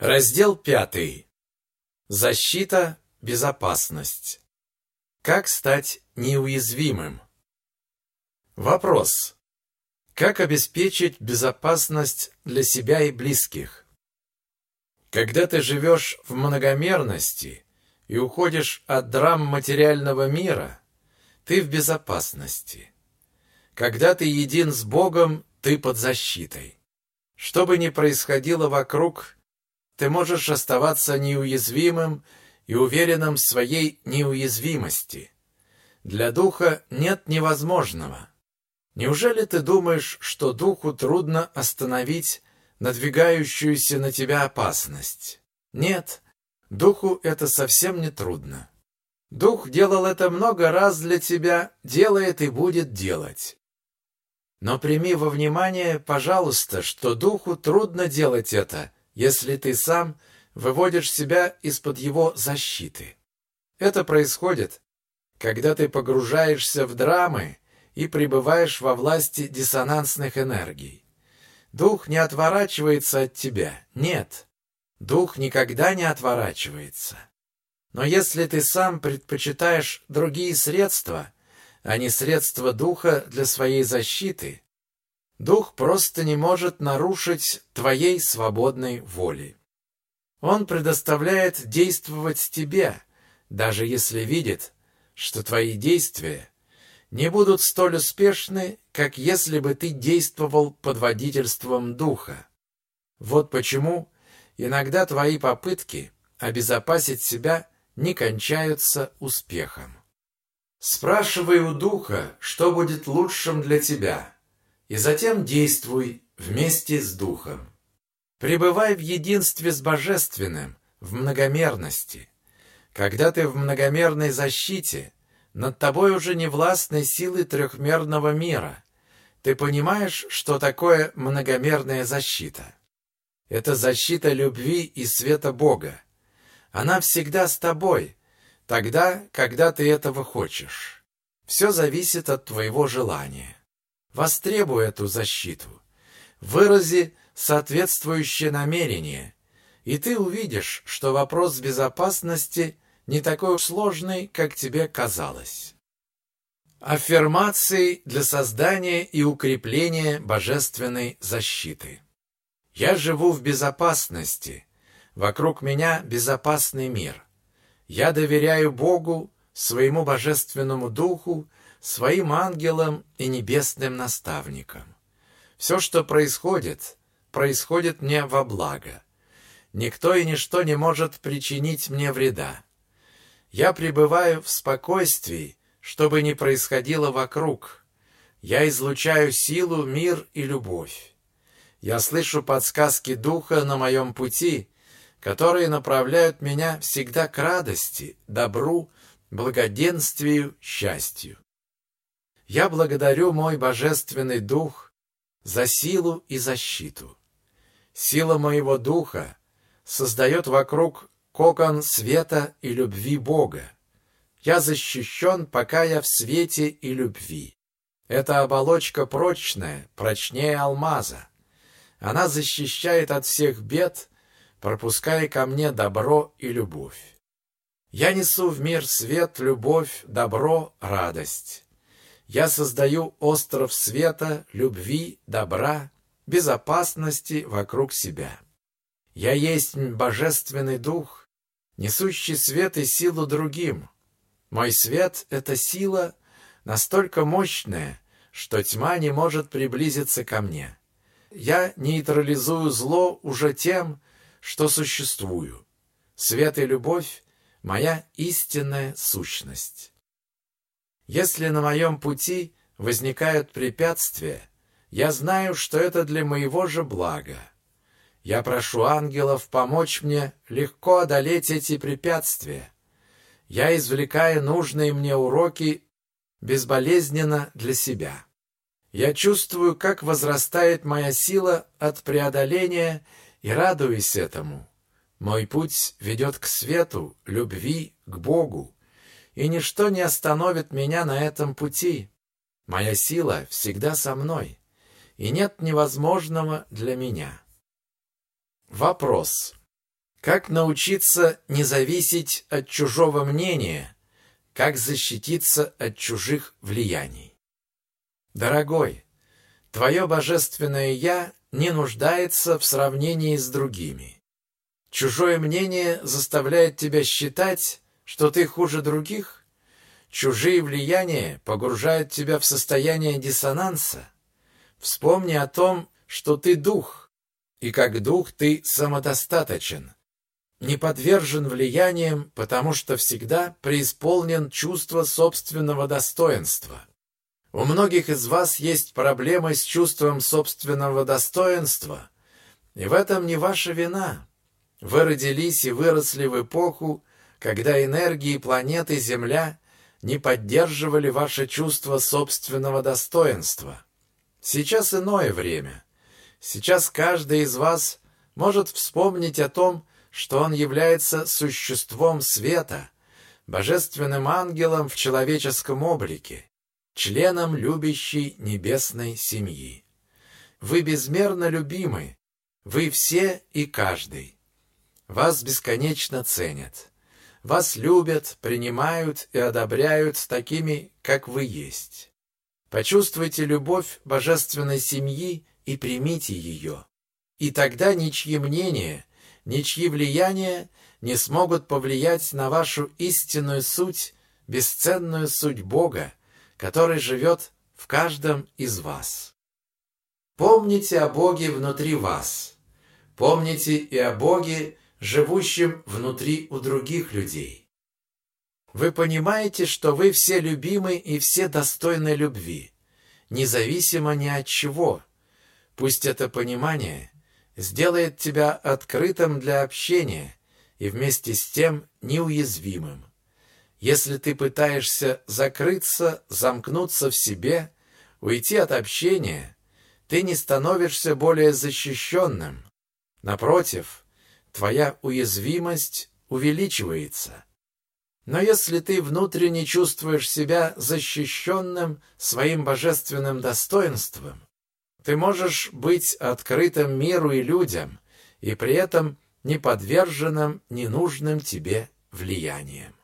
Раздел пятый. Защита, безопасность. Как стать неуязвимым? Вопрос. Как обеспечить безопасность для себя и близких? Когда ты живешь в многомерности и уходишь от драм материального мира, ты в безопасности. Когда ты един с Богом, ты под защитой. Что бы ни происходило вокруг, ты можешь оставаться неуязвимым и уверенным в своей неуязвимости. Для духа нет невозможного. Неужели ты думаешь, что духу трудно остановить надвигающуюся на тебя опасность? Нет, духу это совсем не трудно. Дух делал это много раз для тебя, делает и будет делать. Но прими во внимание, пожалуйста, что духу трудно делать это – если ты сам выводишь себя из-под его защиты. Это происходит, когда ты погружаешься в драмы и пребываешь во власти диссонансных энергий. Дух не отворачивается от тебя. Нет, дух никогда не отворачивается. Но если ты сам предпочитаешь другие средства, а не средства духа для своей защиты, Дух просто не может нарушить твоей свободной воли. Он предоставляет действовать тебе, даже если видит, что твои действия не будут столь успешны, как если бы ты действовал под водительством Духа. Вот почему иногда твои попытки обезопасить себя не кончаются успехом. Спрашивай у Духа, что будет лучшим для тебя – и затем действуй вместе с Духом. Пребывай в единстве с Божественным, в многомерности. Когда ты в многомерной защите, над тобой уже не властны силы трехмерного мира. Ты понимаешь, что такое многомерная защита? Это защита любви и света Бога. Она всегда с тобой, тогда, когда ты этого хочешь. Все зависит от твоего желания. Востребуй эту защиту. Вырази соответствующее намерение, и ты увидишь, что вопрос безопасности не такой сложный, как тебе казалось. Аффирмации для создания и укрепления божественной защиты. Я живу в безопасности. Вокруг меня безопасный мир. Я доверяю Богу, своему божественному духу своим ангелам и небесным наставникам. Все, что происходит, происходит мне во благо. Никто и ничто не может причинить мне вреда. Я пребываю в спокойствии, что бы ни происходило вокруг. Я излучаю силу, мир и любовь. Я слышу подсказки Духа на моем пути, которые направляют меня всегда к радости, добру, благоденствию, счастью. Я благодарю мой божественный дух за силу и защиту. Сила моего духа создает вокруг кокон света и любви Бога. Я защищен, пока я в свете и любви. Эта оболочка прочная, прочнее алмаза. Она защищает от всех бед, пропуская ко мне добро и любовь. Я несу в мир свет, любовь, добро, радость. Я создаю остров света, любви, добра, безопасности вокруг себя. Я есть божественный дух, несущий свет и силу другим. Мой свет — это сила настолько мощная, что тьма не может приблизиться ко мне. Я нейтрализую зло уже тем, что существую. Свет и любовь — моя истинная сущность. Если на моем пути возникают препятствия, я знаю, что это для моего же блага. Я прошу ангелов помочь мне легко одолеть эти препятствия. Я извлекаю нужные мне уроки безболезненно для себя. Я чувствую, как возрастает моя сила от преодоления и радуюсь этому. Мой путь ведет к свету, любви, к Богу и ничто не остановит меня на этом пути. Моя сила всегда со мной, и нет невозможного для меня. Вопрос. Как научиться не зависеть от чужого мнения? Как защититься от чужих влияний? Дорогой, твое божественное «Я» не нуждается в сравнении с другими. Чужое мнение заставляет тебя считать, что ты хуже других? Чужие влияния погружают тебя в состояние диссонанса? Вспомни о том, что ты дух, и как дух ты самодостаточен, не подвержен влияниям, потому что всегда преисполнен чувство собственного достоинства. У многих из вас есть проблемы с чувством собственного достоинства, и в этом не ваша вина. Вы родились и выросли в эпоху, когда энергии планеты Земля не поддерживали ваше чувство собственного достоинства. Сейчас иное время. Сейчас каждый из вас может вспомнить о том, что он является существом света, божественным ангелом в человеческом облике, членом любящей небесной семьи. Вы безмерно любимы, вы все и каждый. Вас бесконечно ценят. Вас любят, принимают и одобряют такими, как вы есть. Почувствуйте любовь божественной семьи и примите ее. И тогда ничьи мнения, ничьи влияния не смогут повлиять на вашу истинную суть, бесценную суть Бога, который живет в каждом из вас. Помните о Боге внутри вас. Помните и о Боге, живущем внутри у других людей. Вы понимаете, что вы все любимы и все достойны любви, независимо ни от чего. Пусть это понимание сделает тебя открытым для общения и вместе с тем неуязвимым. Если ты пытаешься закрыться, замкнуться в себе, уйти от общения, ты не становишься более защищенным. Напротив, твоя уязвимость увеличивается. Но если ты внутренне чувствуешь себя защищенным своим божественным достоинством, ты можешь быть открытым миру и людям, и при этом не подверженным ненужным тебе влияниям.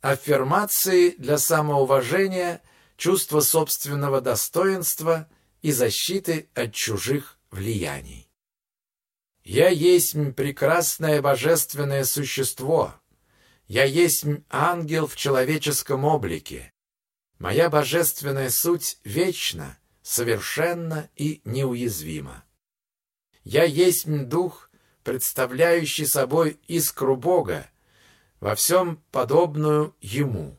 Аффирмации для самоуважения, чувства собственного достоинства и защиты от чужих влияний. Я есть прекрасное божественное существо. Я есть ангел в человеческом облике. Моя божественная суть вечна, совершенна и неуязвима. Я есть дух, представляющий собой искру Бога, во всем подобную Ему.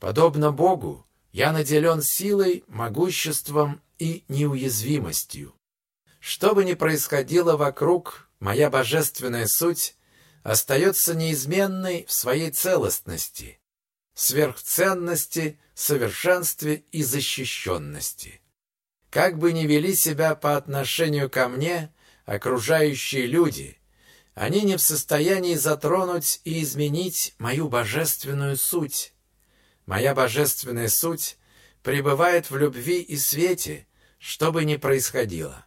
Подобно Богу, я наделен силой, могуществом и неуязвимостью. Что бы ни происходило вокруг, моя божественная суть остается неизменной в своей целостности, сверхценности, совершенстве и защищенности. Как бы ни вели себя по отношению ко мне окружающие люди, они не в состоянии затронуть и изменить мою божественную суть. Моя божественная суть пребывает в любви и свете, что бы ни происходило.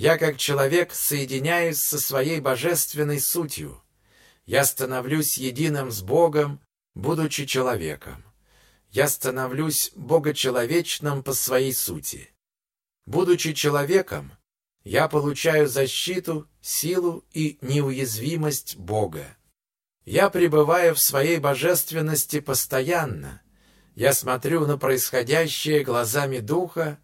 Я как человек соединяюсь со своей божественной сутью. Я становлюсь единым с Богом, будучи человеком. Я становлюсь богочеловечным по своей сути. Будучи человеком, я получаю защиту, силу и неуязвимость Бога. Я пребываю в своей божественности постоянно. Я смотрю на происходящее глазами Духа,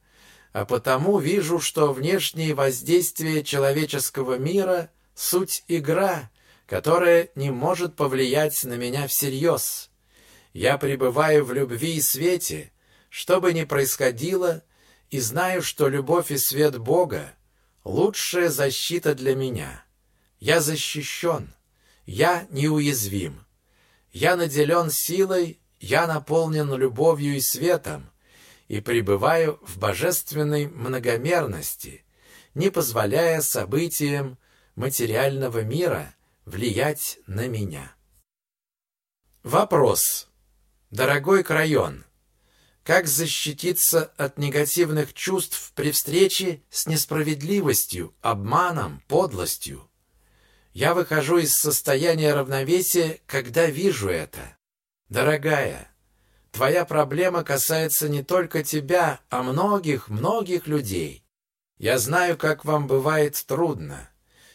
а потому вижу, что внешние воздействия человеческого мира — суть игра, которая не может повлиять на меня всерьез. Я пребываю в любви и свете, что бы ни происходило, и знаю, что любовь и свет Бога — лучшая защита для меня. Я защищен, я неуязвим. Я наделен силой, я наполнен любовью и светом, и пребываю в божественной многомерности, не позволяя событиям материального мира влиять на меня. Вопрос. Дорогой Крайон, как защититься от негативных чувств при встрече с несправедливостью, обманом, подлостью? Я выхожу из состояния равновесия, когда вижу это. Дорогая, твоя проблема касается не только тебя, а многих-многих людей. Я знаю, как вам бывает трудно,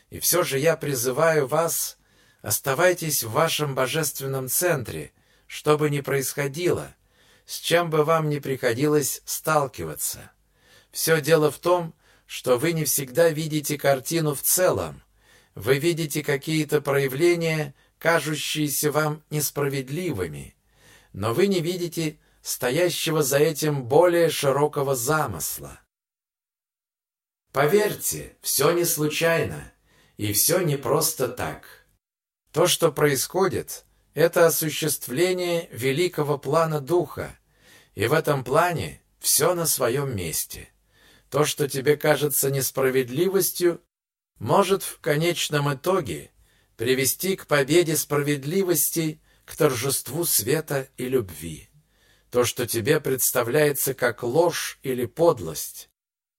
и все же я призываю вас, оставайтесь в вашем божественном центре, что бы ни происходило, с чем бы вам ни приходилось сталкиваться. Все дело в том, что вы не всегда видите картину в целом. Вы видите какие-то проявления, кажущиеся вам несправедливыми, но вы не видите стоящего за этим более широкого замысла. Поверьте, все не случайно, и все не просто так. То, что происходит, это осуществление великого плана Духа, и в этом плане все на своем месте. То, что тебе кажется несправедливостью, может в конечном итоге привести к победе справедливости, к торжеству света и любви. То, что тебе представляется как ложь или подлость,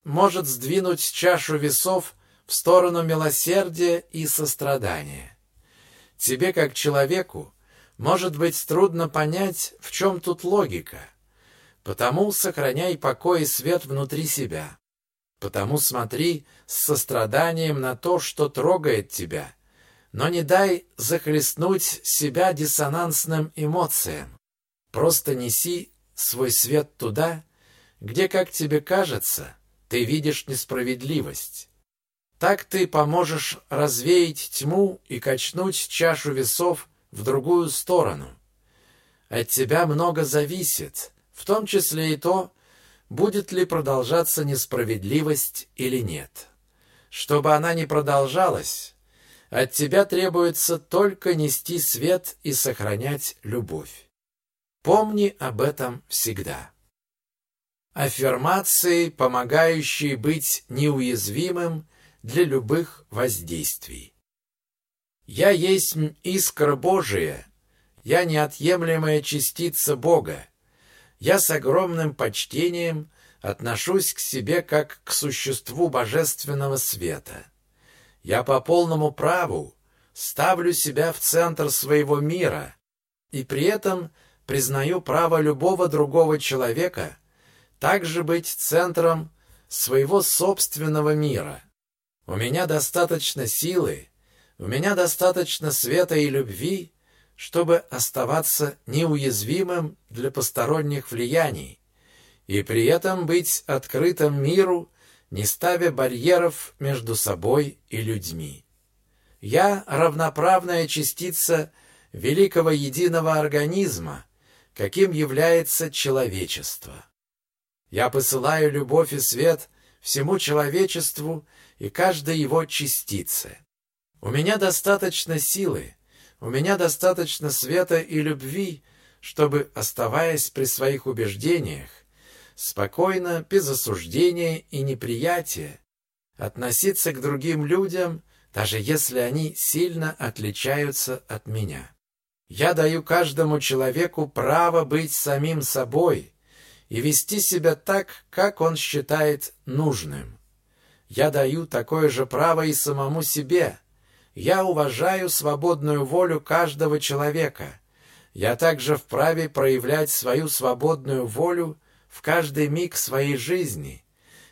может сдвинуть чашу весов в сторону милосердия и сострадания. Тебе, как человеку, может быть трудно понять, в чем тут логика. Потому сохраняй покой и свет внутри себя. Потому смотри с состраданием на то, что трогает тебя, но не дай захлестнуть себя диссонансным эмоциям. Просто неси свой свет туда, где, как тебе кажется, ты видишь несправедливость. Так ты поможешь развеять тьму и качнуть чашу весов в другую сторону. От тебя много зависит, в том числе и то, будет ли продолжаться несправедливость или нет. Чтобы она не продолжалась, от тебя требуется только нести свет и сохранять любовь. Помни об этом всегда. Аффирмации, помогающие быть неуязвимым для любых воздействий. «Я есть искра Божия, я неотъемлемая частица Бога, я с огромным почтением отношусь к себе как к существу божественного света. Я по полному праву ставлю себя в центр своего мира и при этом признаю право любого другого человека также быть центром своего собственного мира. У меня достаточно силы, у меня достаточно света и любви, чтобы оставаться неуязвимым для посторонних влияний и при этом быть открытым миру, не ставя барьеров между собой и людьми. Я равноправная частица великого единого организма, каким является человечество. Я посылаю любовь и свет всему человечеству и каждой его частице. У меня достаточно силы, у меня достаточно света и любви, чтобы, оставаясь при своих убеждениях, спокойно, без осуждения и неприятия, относиться к другим людям, даже если они сильно отличаются от меня. Я даю каждому человеку право быть самим собой и вести себя так, как он считает нужным. Я даю такое же право и самому себе, я уважаю свободную волю каждого человека. Я также вправе проявлять свою свободную волю в каждый миг своей жизни.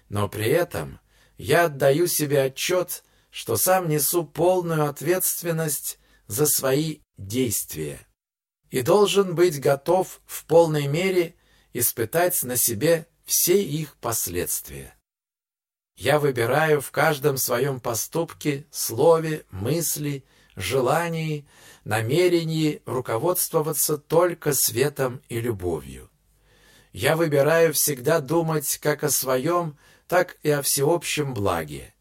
Но при этом я отдаю себе отчет, что сам несу полную ответственность за свои действия и должен быть готов в полной мере испытать на себе все их последствия. Я выбираю в каждом своем поступке, слове, мысли, желании, намерении руководствоваться только светом и любовью. Я выбираю всегда думать как о своем, так и о всеобщем благе.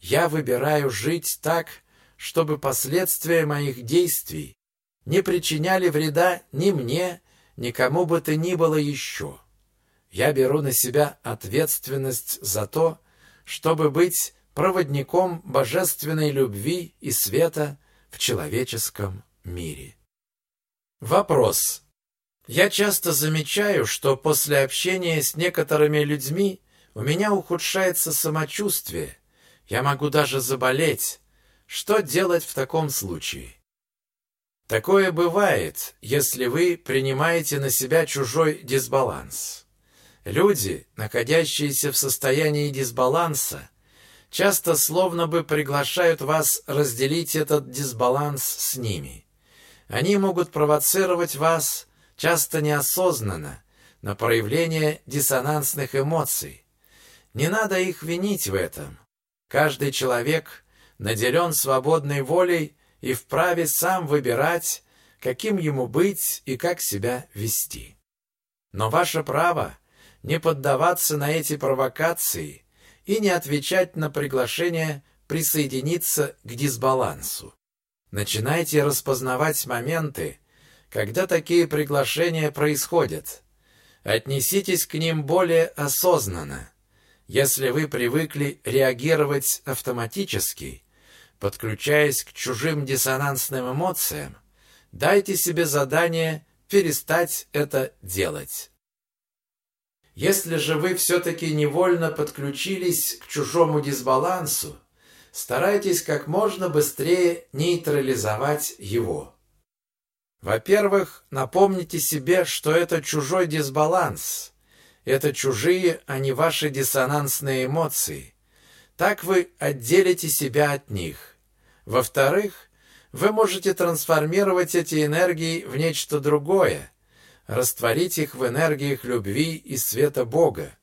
Я выбираю жить так, чтобы последствия моих действий не причиняли вреда ни мне, ни кому бы то ни было еще. Я беру на себя ответственность за то, чтобы быть проводником божественной любви и света в человеческом мире. Вопрос. Я часто замечаю, что после общения с некоторыми людьми у меня ухудшается самочувствие, я могу даже заболеть. Что делать в таком случае? Такое бывает, если вы принимаете на себя чужой дисбаланс. Люди, находящиеся в состоянии дисбаланса, часто словно бы приглашают вас разделить этот дисбаланс с ними. Они могут провоцировать вас, часто неосознанно, на проявление диссонансных эмоций. Не надо их винить в этом. Каждый человек наделен свободной волей и вправе сам выбирать, каким ему быть и как себя вести. Но ваше право не поддаваться на эти провокации и не отвечать на приглашение присоединиться к дисбалансу. Начинайте распознавать моменты, когда такие приглашения происходят. Отнеситесь к ним более осознанно. Если вы привыкли реагировать автоматически, подключаясь к чужим диссонансным эмоциям, дайте себе задание перестать это делать. Если же вы все-таки невольно подключились к чужому дисбалансу, старайтесь как можно быстрее нейтрализовать его. Во-первых, напомните себе, что это чужой дисбаланс. Это чужие, а не ваши диссонансные эмоции. Так вы отделите себя от них. Во-вторых, вы можете трансформировать эти энергии в нечто другое, растворить их в энергиях любви и света Бога,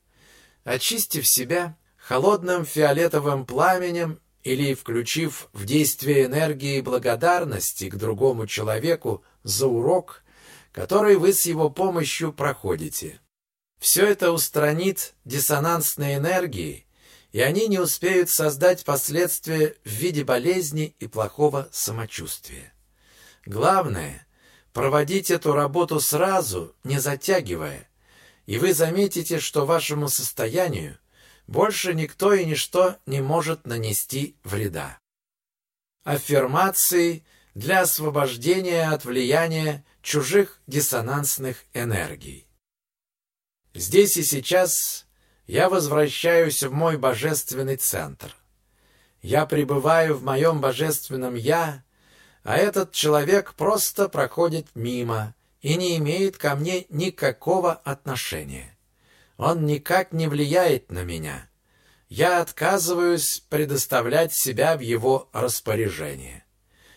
очистив себя холодным фиолетовым пламенем или включив в действие энергии благодарности к другому человеку за урок, который вы с его помощью проходите. Все это устранит диссонансные энергии и они не успеют создать последствия в виде болезни и плохого самочувствия. Главное – проводить эту работу сразу, не затягивая, и вы заметите, что вашему состоянию больше никто и ничто не может нанести вреда. Аффирмации для освобождения от влияния чужих диссонансных энергий. Здесь и сейчас я возвращаюсь в мой божественный центр. Я пребываю в моем божественном «я», а этот человек просто проходит мимо и не имеет ко мне никакого отношения. Он никак не влияет на меня. Я отказываюсь предоставлять себя в его распоряжение.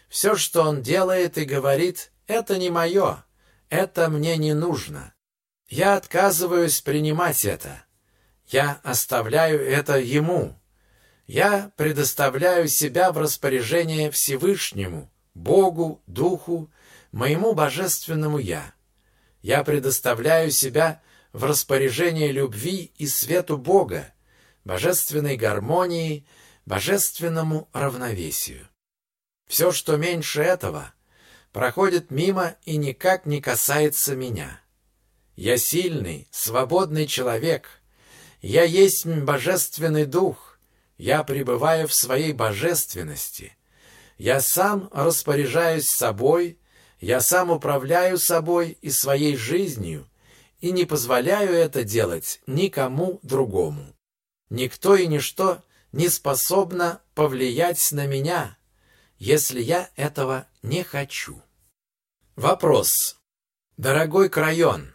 Все, что он делает и говорит, это не мое, это мне не нужно. Я отказываюсь принимать это. Я оставляю это Ему. Я предоставляю себя в распоряжение Всевышнему, Богу, Духу, моему божественному Я. Я предоставляю себя в распоряжение любви и свету Бога, божественной гармонии, божественному равновесию. Все, что меньше этого, проходит мимо и никак не касается меня. Я сильный, свободный человек, я есть божественный дух, я пребываю в своей божественности. Я сам распоряжаюсь собой, я сам управляю собой и своей жизнью, и не позволяю это делать никому другому. Никто и ничто не способно повлиять на меня, если я этого не хочу. Вопрос. Дорогой Крайон,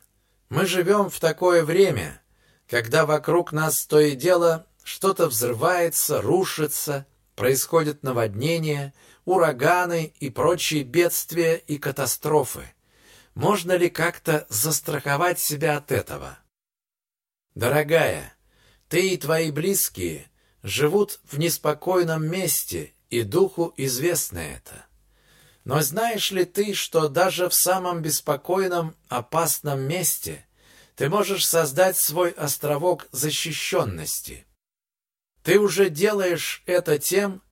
мы живем в такое время, когда вокруг нас то и дело что-то взрывается, рушится, происходят наводнения, ураганы и прочие бедствия и катастрофы. Можно ли как-то застраховать себя от этого? Дорогая, ты и твои близкие живут в неспокойном месте, и духу известно это. Но знаешь ли ты, что даже в самом беспокойном, опасном месте – ты можешь создать свой островок защищенности. Ты уже делаешь это тем,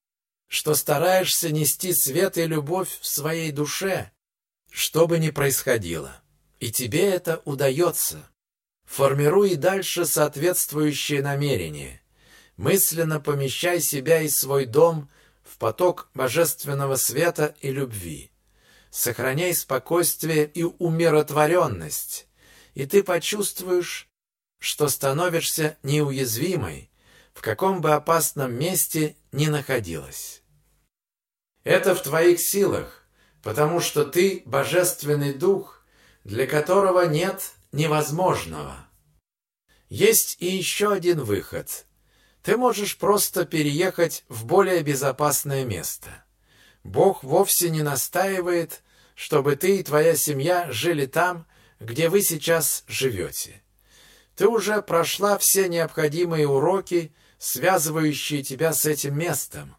что стараешься нести свет и любовь в своей душе, что бы ни происходило. И тебе это удается. Формируй дальше соответствующие намерения. Мысленно помещай себя и свой дом в поток божественного света и любви. Сохраняй спокойствие и умиротворенность и ты почувствуешь, что становишься неуязвимой, в каком бы опасном месте ни находилась. Это в твоих силах, потому что ты божественный дух, для которого нет невозможного. Есть и еще один выход. Ты можешь просто переехать в более безопасное место. Бог вовсе не настаивает, чтобы ты и твоя семья жили там, где вы сейчас живете. Ты уже прошла все необходимые уроки, связывающие тебя с этим местом.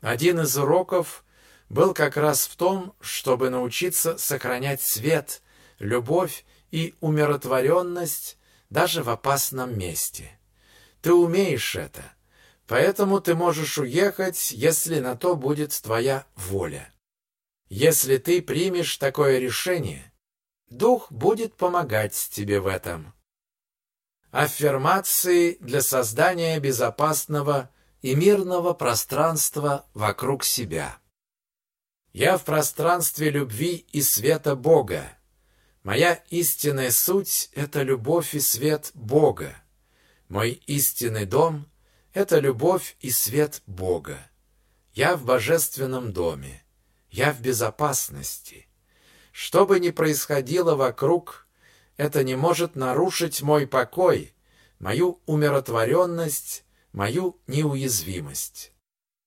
Один из уроков был как раз в том, чтобы научиться сохранять свет, любовь и умиротворенность даже в опасном месте. Ты умеешь это, поэтому ты можешь уехать, если на то будет твоя воля. Если ты примешь такое решение, Дух будет помогать тебе в этом. Аффирмации для создания безопасного и мирного пространства вокруг себя. Я в пространстве любви и света Бога. Моя истинная суть — это любовь и свет Бога. Мой истинный дом — это любовь и свет Бога. Я в божественном доме. Я в безопасности. Что бы ни происходило вокруг, это не может нарушить мой покой, мою умиротворенность, мою неуязвимость.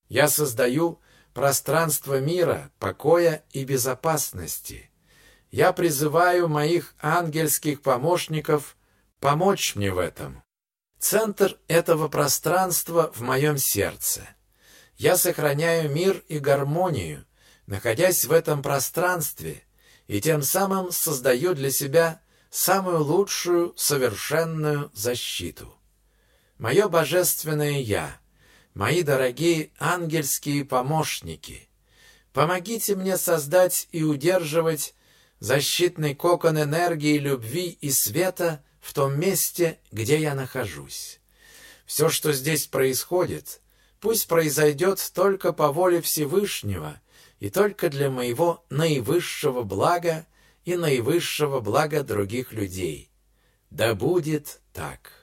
Я создаю пространство мира, покоя и безопасности. Я призываю моих ангельских помощников помочь мне в этом. Центр этого пространства в моем сердце. Я сохраняю мир и гармонию, находясь в этом пространстве, и тем самым создаю для себя самую лучшую совершенную защиту. Мое божественное Я, мои дорогие ангельские помощники, помогите мне создать и удерживать защитный кокон энергии, любви и света в том месте, где я нахожусь. Все, что здесь происходит, пусть произойдет только по воле Всевышнего и только для моего наивысшего блага и наивысшего блага других людей. Да будет так.